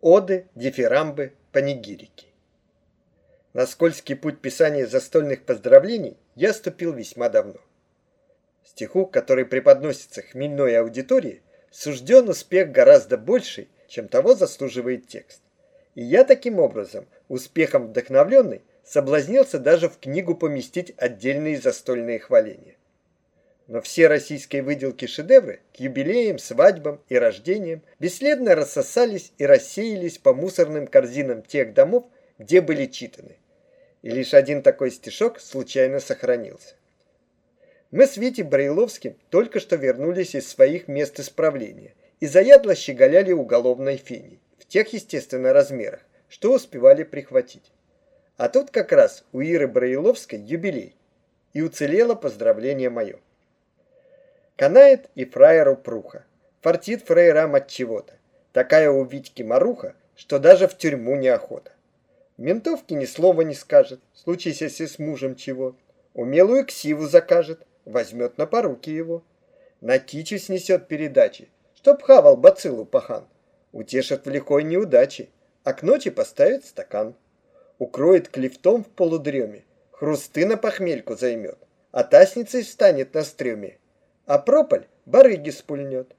Оды, дифирамбы, панигирики. На скользкий путь писания застольных поздравлений я ступил весьма давно. Стиху, который преподносится хмельной аудитории, сужден успех гораздо больший, чем того заслуживает текст. И я таким образом, успехом вдохновленный, соблазнился даже в книгу поместить отдельные застольные хваления. Но все российские выделки шедевры к юбилеям, свадьбам и рождениям бесследно рассосались и рассеялись по мусорным корзинам тех домов, где были читаны. И лишь один такой стишок случайно сохранился. Мы с Витей Брайловским только что вернулись из своих мест исправления и заядло щеголяли уголовной феней, в тех, естественно, размерах, что успевали прихватить. А тут как раз у Иры Брайловской юбилей, и уцелело поздравление мое. Канает и фраеру пруха. Фартит фраерам от чего-то. Такая у Витьки маруха, что даже в тюрьму неохота. Ментовке ни слова не скажет, случись если с мужем чего. Умелую ксиву закажет, возьмет на поруки его. На кичу снесет передачи, чтоб хавал бациллу пахан. Утешит в лихой неудаче, а к ночи поставит стакан. Укроет клифтом в полудреме, хрусты на похмельку займет, а тасницей встанет на стреме, а прополь барыги спульнет.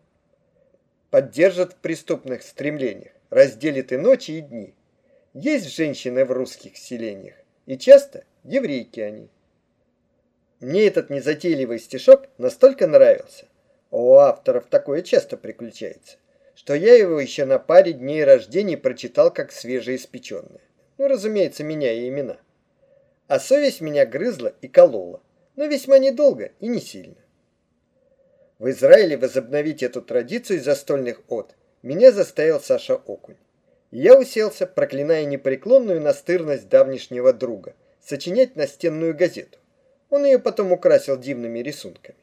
Поддержит в преступных стремлениях, разделит и ночи, и дни. Есть женщины в русских селениях, и часто еврейки они. Мне этот незатейливый стишок настолько нравился, а у авторов такое часто приключается, что я его еще на паре дней рождения прочитал как свежеиспеченное. Ну, разумеется, меняя имена. А совесть меня грызла и колола, но весьма недолго и не сильно. В Израиле возобновить эту традицию застольных от меня заставил Саша Окунь. Я уселся, проклиная непреклонную настырность давнишнего друга, сочинять настенную газету. Он ее потом украсил дивными рисунками.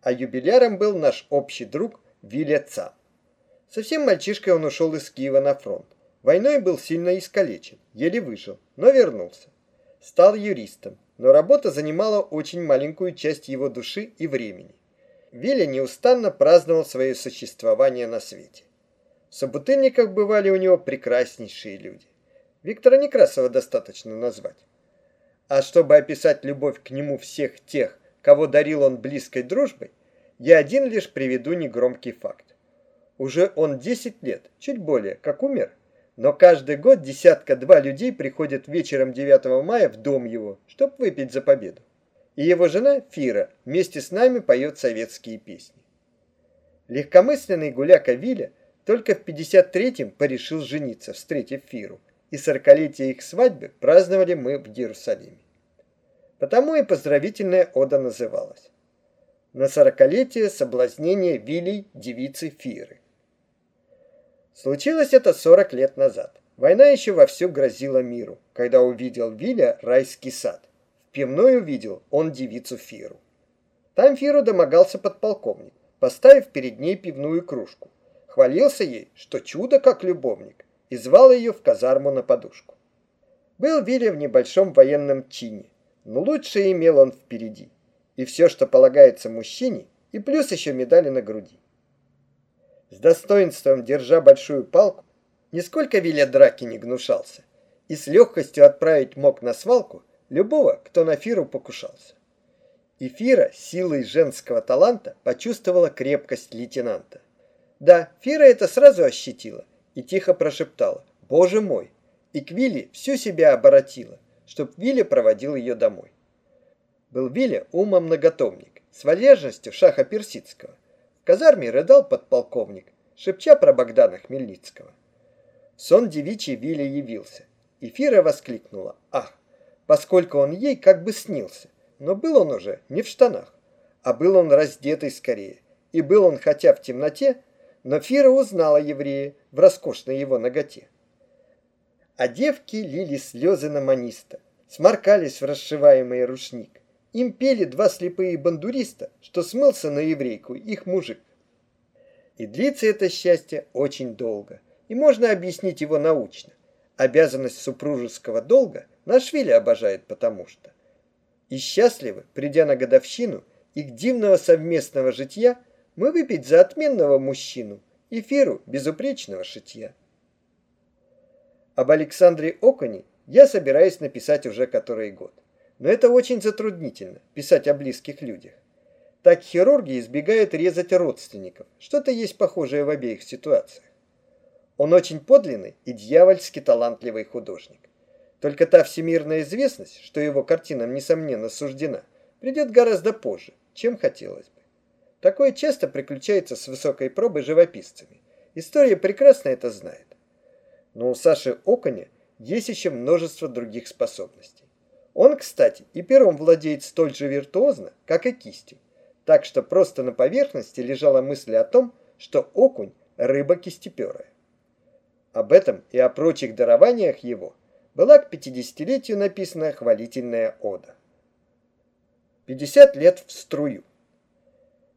А юбиляром был наш общий друг Виля Ца. Совсем мальчишкой он ушел из Киева на фронт. Войной был сильно искалечен, еле выжил, но вернулся. Стал юристом, но работа занимала очень маленькую часть его души и времени. Виля неустанно праздновал свое существование на свете. В собутыльниках бывали у него прекраснейшие люди. Виктора Некрасова достаточно назвать. А чтобы описать любовь к нему всех тех, кого дарил он близкой дружбой, я один лишь приведу негромкий факт. Уже он 10 лет, чуть более, как умер, но каждый год десятка-два людей приходят вечером 9 мая в дом его, чтобы выпить за победу и его жена Фира вместе с нами поет советские песни. Легкомысленный гуляка Виля только в 53-м порешил жениться, встретив Фиру, и сорокалетие их свадьбы праздновали мы в Иерусалиме. Потому и поздравительная ода называлась. На сорокалетие соблазнения Вилей девицы Фиры. Случилось это 40 лет назад. Война еще вовсю грозила миру, когда увидел Виля райский сад пивной увидел он девицу Фиру. Там Фиру домогался подполковник, поставив перед ней пивную кружку. Хвалился ей, что чудо как любовник, и звал ее в казарму на подушку. Был Виля в небольшом военном чине, но лучше имел он впереди. И все, что полагается мужчине, и плюс еще медали на груди. С достоинством держа большую палку, нисколько Виля драки не гнушался, и с легкостью отправить мог на свалку любого, кто на Фиру покушался. И Фира силой женского таланта почувствовала крепкость лейтенанта. Да, Фира это сразу ощутила и тихо прошептала «Боже мой!» и к Вилле всю себя оборотила, чтоб Вилли проводил ее домой. Был Вилли умом многотомник, с вальяжностью шаха персидского. В казарме рыдал подполковник, шепча про Богдана Хмельницкого. Сон девичий Вилли явился, и Фира воскликнула «Ах!» Поскольку он ей как бы снился. Но был он уже не в штанах, а был он раздетый скорее. И был он хотя в темноте, но Фира узнала еврея в роскошной его ноготе. А девки лили слезы на маниста, сморкались в расшиваемый рушник. Им пели два слепые бандуриста, что смылся на еврейку их мужик. И длится это счастье очень долго, и можно объяснить его научно. Обязанность супружеского долга – Наш Вилли обожает потому что. И счастливы, придя на годовщину их дивного совместного житья, мы выпить за отменного мужчину и фиру безупречного шитья. Об Александре Оконе я собираюсь написать уже который год. Но это очень затруднительно, писать о близких людях. Так хирурги избегают резать родственников. Что-то есть похожее в обеих ситуациях. Он очень подлинный и дьявольски талантливый художник. Только та всемирная известность, что его картинам несомненно суждена, придет гораздо позже, чем хотелось бы. Такое часто приключается с высокой пробой живописцами. История прекрасно это знает. Но у Саши Оконя есть еще множество других способностей. Он, кстати, и пером владеет столь же виртуозно, как и кистью. Так что просто на поверхности лежала мысль о том, что окунь – рыба кистеперая. Об этом и о прочих дарованиях его была к 50-летию написана хвалительная ода. 50 лет в струю.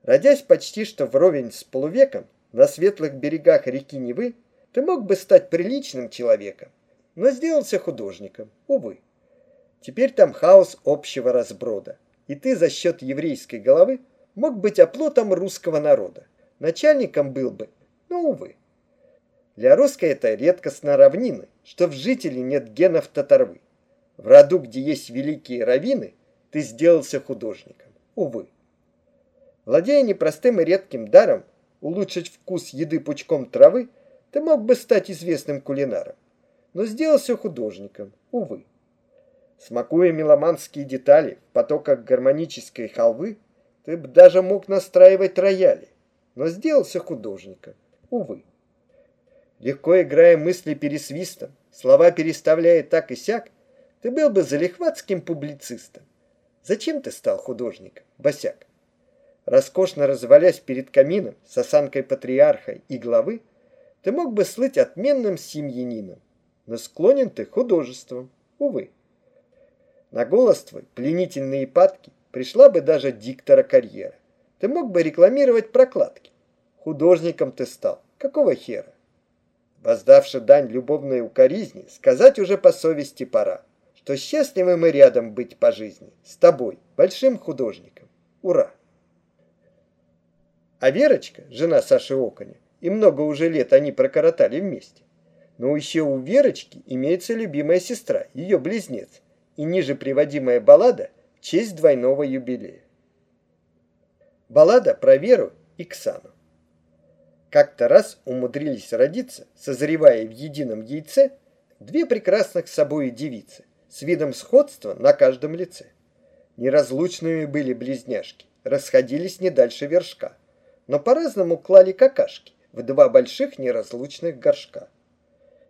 Родясь почти что вровень с полувеком на светлых берегах реки Невы, ты мог бы стать приличным человеком, но сделался художником, увы. Теперь там хаос общего разброда, и ты за счет еврейской головы мог быть оплотом русского народа. Начальником был бы, но, увы. Для русской это редкостно равнины, что в жителе нет генов татарвы. В роду, где есть великие раввины, ты сделался художником, увы. Владея непростым и редким даром улучшить вкус еды пучком травы, ты мог бы стать известным кулинаром, но сделался художником, увы. Смакуя меломанские детали в потоках гармонической халвы, ты бы даже мог настраивать рояли, но сделался художником, увы. Легко играя мысли пересвистом, слова переставляя так и сяк, ты был бы залихватским публицистом. Зачем ты стал художником, босяк? Роскошно развалясь перед камином с осанкой патриарха и главы, ты мог бы слыть отменным семьянином, но склонен ты художеством, увы. На голос твой, пленительные падки, пришла бы даже диктора карьера. Ты мог бы рекламировать прокладки. Художником ты стал. Какого хера? Воздавши дань любовной укоризни, сказать уже по совести пора, что счастливы мы рядом быть по жизни, с тобой, большим художником. Ура! А Верочка, жена Саши Оконя, и много уже лет они прокоротали вместе. Но еще у Верочки имеется любимая сестра, ее близнец, и ниже приводимая баллада в честь двойного юбилея. Баллада про Веру и Ксану. Как-то раз умудрились родиться, созревая в едином яйце, две прекрасных с собой девицы, с видом сходства на каждом лице. Неразлучными были близняшки, расходились не дальше вершка, но по-разному клали какашки в два больших неразлучных горшка.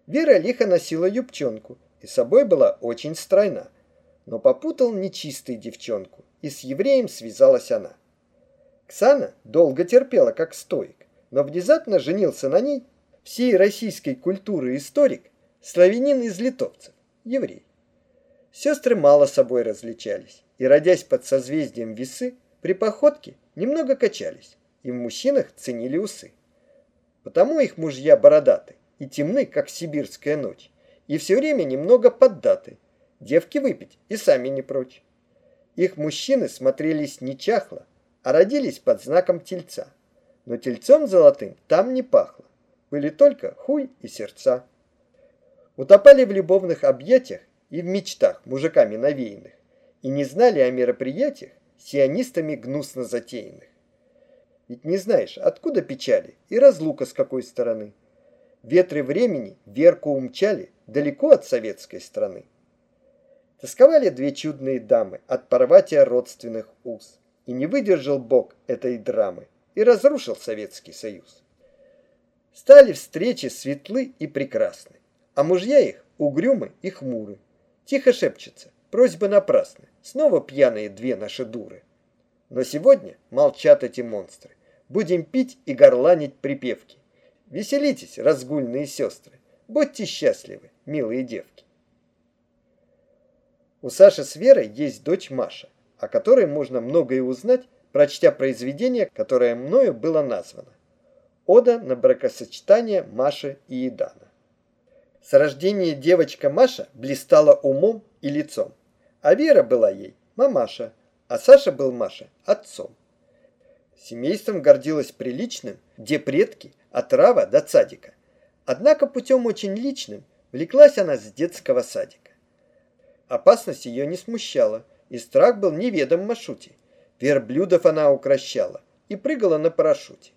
Вера лихо носила юбчонку и собой была очень стройна, но попутал нечистый девчонку, и с евреем связалась она. Ксана долго терпела как стоик, но внезапно женился на ней всей российской культуры историк, славянин из литовцев, еврей. Сестры мало собой различались, и, родясь под созвездием весы, при походке немного качались, и в мужчинах ценили усы. Потому их мужья бородаты и темны, как сибирская ночь, и все время немного поддаты, девки выпить и сами не прочь. Их мужчины смотрелись не чахло, а родились под знаком тельца. Но тельцом золотым там не пахло. Были только хуй и сердца. Утопали в любовных объятиях и в мечтах мужиками навеянных и не знали о мероприятиях сионистами гнусно затеянных. Ведь не знаешь, откуда печали и разлука с какой стороны. Ветры времени Верку умчали далеко от советской страны. Тосковали две чудные дамы от порватия родственных уз. И не выдержал Бог этой драмы и разрушил Советский Союз. Стали встречи светлы и прекрасны, а мужья их угрюмы и хмуры. Тихо шепчется, просьбы напрасны, снова пьяные две наши дуры. Но сегодня молчат эти монстры. Будем пить и горланить припевки. Веселитесь, разгульные сестры. Будьте счастливы, милые девки. У Саши с Верой есть дочь Маша, о которой можно многое узнать, прочтя произведение, которое мною было названо. Ода на бракосочетание Маши и Идана. С рождения девочка Маша блистала умом и лицом, а Вера была ей мамаша, а Саша был Маше отцом. Семейством гордилась приличным, где предки от Рава до Цадика. Однако путем очень личным Влеклась она с детского садика. Опасность ее не смущала, и страх был неведом Машуте. Верблюдов она укращала и прыгала на парашюте.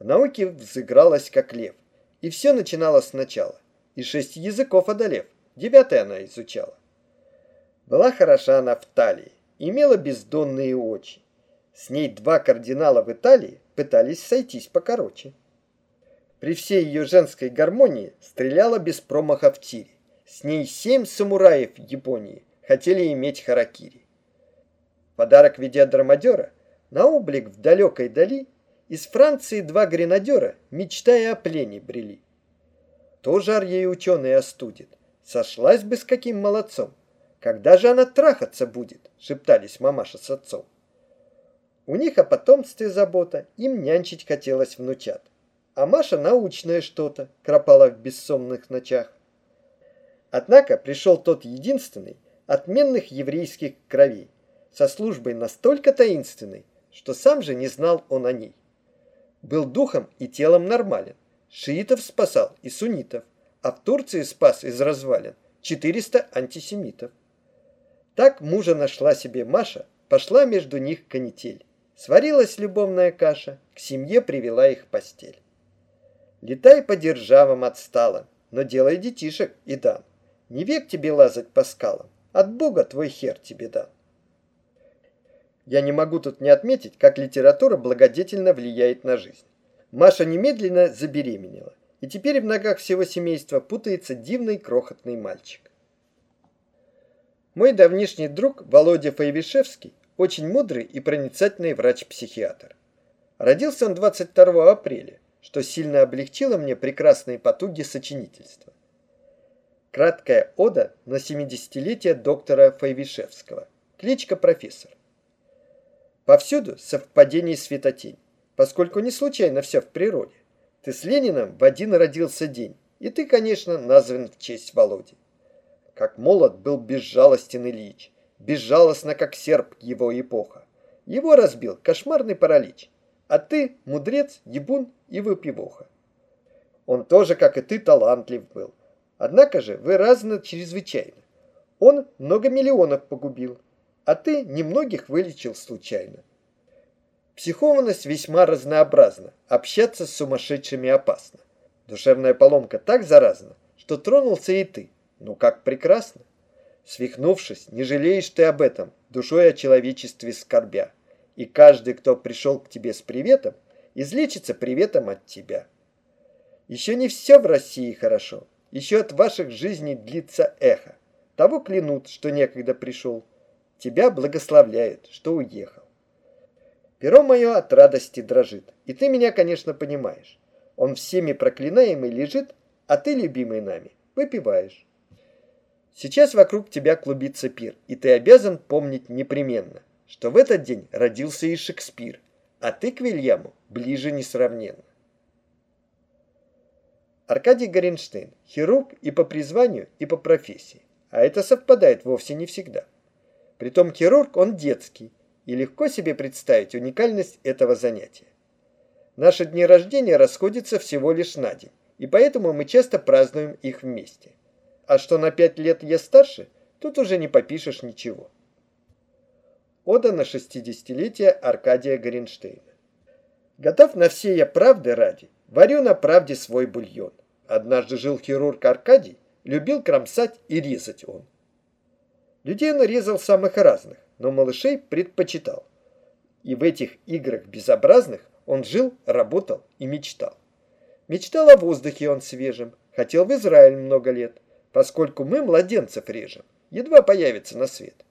В науке взыгралась как лев, и все начинала сначала, и шесть языков одолев, девятый она изучала. Была хороша она в талии, имела бездонные очи. С ней два кардинала в Италии пытались сойтись покороче. При всей ее женской гармонии стреляла без промаха в тире. С ней семь самураев Японии хотели иметь харакири. Подарок в виде драмадера на облик в далекой дали из Франции два гренадера, мечтая о плене, брели. То жар ей ученый остудит, сошлась бы с каким молодцом. Когда же она трахаться будет, шептались мамаша с отцом. У них о потомстве забота, им нянчить хотелось внучат. А Маша научное что-то кропала в бессонных ночах. Однако пришел тот единственный, отменных еврейских кровей, со службой настолько таинственной, что сам же не знал он о ней. Был духом и телом нормален, шиитов спасал и суннитов, а в Турции спас из развалин 400 антисемитов. Так мужа нашла себе Маша, пошла между них канитель. Сварилась любовная каша, к семье привела их постель. Летай по державам отстала, но делай детишек и дам. Не век тебе лазать по скалам, от Бога твой хер тебе дам. Я не могу тут не отметить, как литература благодетельно влияет на жизнь. Маша немедленно забеременела, и теперь в ногах всего семейства путается дивный крохотный мальчик. Мой давнишний друг Володя Фаевишевский очень мудрый и проницательный врач-психиатр. Родился он 22 апреля, что сильно облегчило мне прекрасные потуги сочинительства. Краткая ода на 70-летие доктора Файвишевского. Кличка профессор. Повсюду совпадение светотень, поскольку не случайно все в природе. Ты с Лениным в один родился день, и ты, конечно, назван в честь Володи. Как молод был безжалостен Ильич, безжалостно, как серп его эпоха. Его разбил кошмарный паралич, а ты мудрец, ебун и выпивоха. Он тоже, как и ты, талантлив был. Однако же вы разны чрезвычайно. Он много миллионов погубил, а ты немногих вылечил случайно. Психованность весьма разнообразна, общаться с сумасшедшими опасно. Душевная поломка так заразна, что тронулся и ты. Ну как прекрасно! Свихнувшись, не жалеешь ты об этом, душой о человечестве скорбя. И каждый, кто пришел к тебе с приветом, излечится приветом от тебя. Еще не все в России хорошо. Еще от ваших жизней длится эхо. Того клянут, что некогда пришел. Тебя благословляют, что уехал. Перо мое от радости дрожит, и ты меня, конечно, понимаешь. Он всеми проклинаемый лежит, а ты, любимый нами, выпиваешь. Сейчас вокруг тебя клубится пир, и ты обязан помнить непременно, что в этот день родился и Шекспир, а ты к Вильяму ближе несравненно. Аркадий Горенштейн – хирург и по призванию, и по профессии, а это совпадает вовсе не всегда. Притом хирург он детский, и легко себе представить уникальность этого занятия. Наши дни рождения расходятся всего лишь на день, и поэтому мы часто празднуем их вместе. А что на пять лет я старше, тут уже не попишешь ничего. Ода на шестидесятилетие Аркадия Горенштейна. Готов на все я правды ради, варю на правде свой бульон. Однажды жил хирург Аркадий, любил кромсать и резать он. Людей он резал самых разных, но малышей предпочитал. И в этих играх безобразных он жил, работал и мечтал. Мечтал о воздухе он свежем, хотел в Израиль много лет, поскольку мы младенцев режем, едва появится на свет.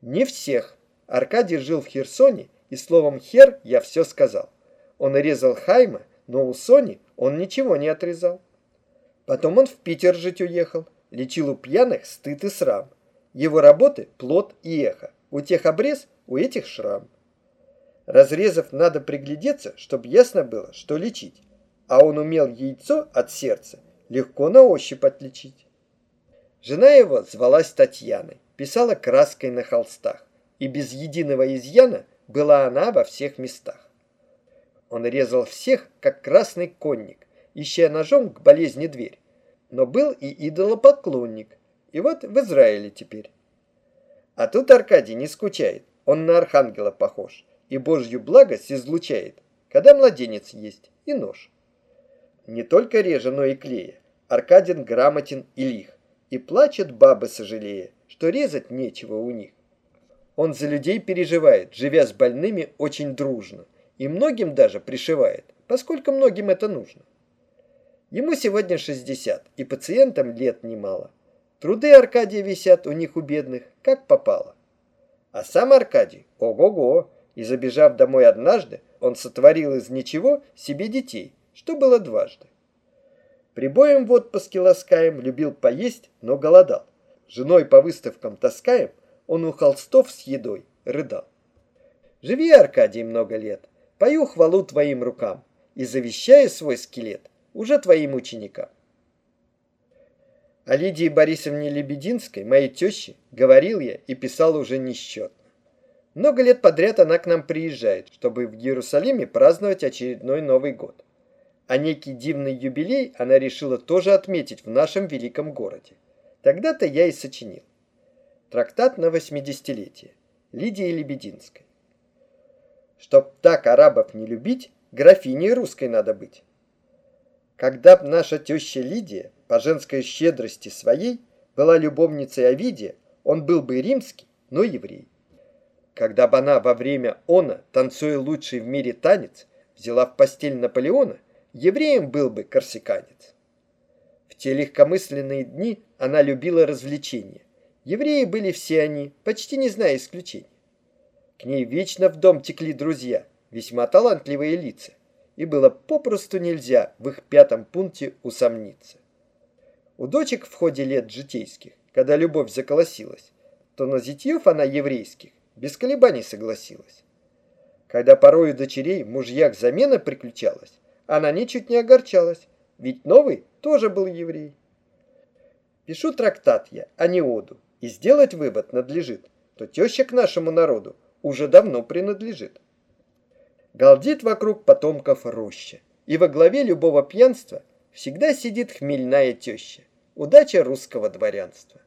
Не всех. Аркадий жил в Херсоне, и словом «хер» я все сказал. Он резал Хайма, но у Сони он ничего не отрезал. Потом он в Питер жить уехал, лечил у пьяных стыд и срам. Его работы – плод и эхо. У тех обрез, у этих шрам. Разрезав надо приглядеться, чтобы ясно было, что лечить. А он умел яйцо от сердца легко на ощупь отличить. Жена его звалась Татьяной, писала краской на холстах, и без единого изъяна была она во всех местах. Он резал всех, как красный конник, ища ножом к болезни дверь. но был и идолопоклонник, и вот в Израиле теперь. А тут Аркадий не скучает, он на архангела похож, и Божью благость излучает, когда младенец есть, и нож. Не только реже, но и клея. Аркадин грамотен и лих, и плачет бабы сожалея, что резать нечего у них. Он за людей переживает, живя с больными очень дружно, и многим даже пришивает, поскольку многим это нужно. Ему сегодня 60, и пациентам лет немало. Труды Аркадия висят у них у бедных, как попало. А сам Аркадий, ого-го, и забежав домой однажды, он сотворил из ничего себе детей, что было дважды. Прибоем в отпуске ласкаем, любил поесть, но голодал. Женой по выставкам таскаем, он у холстов с едой рыдал. Живи, Аркадий, много лет, пою хвалу твоим рукам и завещаю свой скелет уже твоим ученикам. О Лидии Борисовне Лебединской, моей теще, говорил я и писал уже несчетно. Много лет подряд она к нам приезжает, чтобы в Иерусалиме праздновать очередной Новый год. А некий дивный юбилей она решила тоже отметить в нашем великом городе. Тогда-то я и сочинил. Трактат на восьмидесятилетие. Лидии Лебединской. Чтоб так арабов не любить, графиней русской надо быть. Когда б наша теща Лидия по женской щедрости своей была любовницей Овидия, он был бы римский, но еврей. Когда бы она во время она, танцуя лучший в мире танец, взяла в постель Наполеона, евреем был бы корсиканец. В те легкомысленные дни она любила развлечения. Евреи были все они, почти не зная исключений. К ней вечно в дом текли друзья, весьма талантливые лица и было попросту нельзя в их пятом пункте усомниться. У дочек в ходе лет житейских, когда любовь заколосилась, то на зятьев она еврейских без колебаний согласилась. Когда порою дочерей мужьях замена приключалась, она ничуть не огорчалась, ведь новый тоже был еврей. Пишу трактат я, а не оду, и сделать вывод надлежит, то теща к нашему народу уже давно принадлежит. Галдит вокруг потомков роща, и во главе любого пьянства всегда сидит хмельная теща. Удача русского дворянства.